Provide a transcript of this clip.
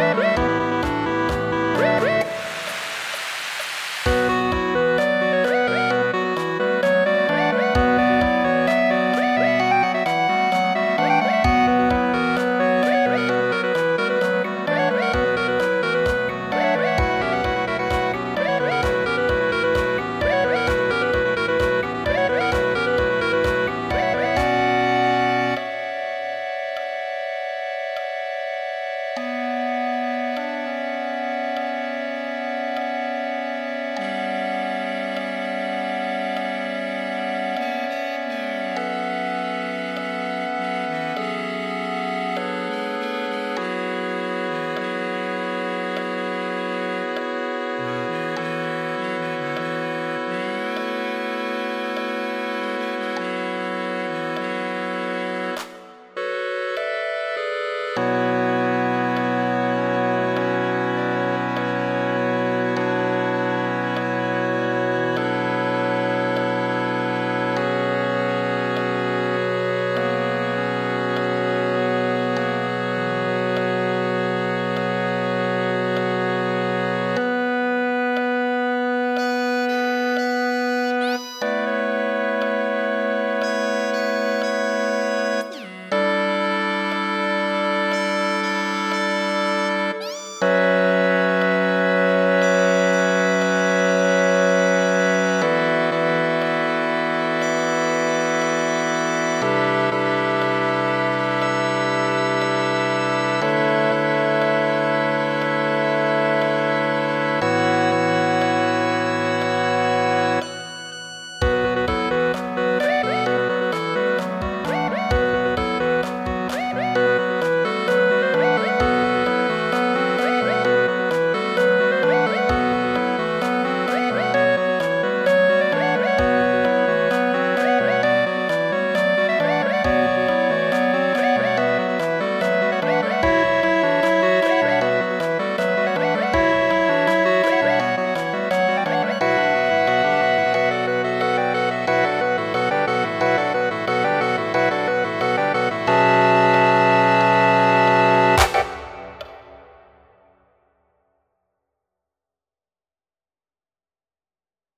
Bye.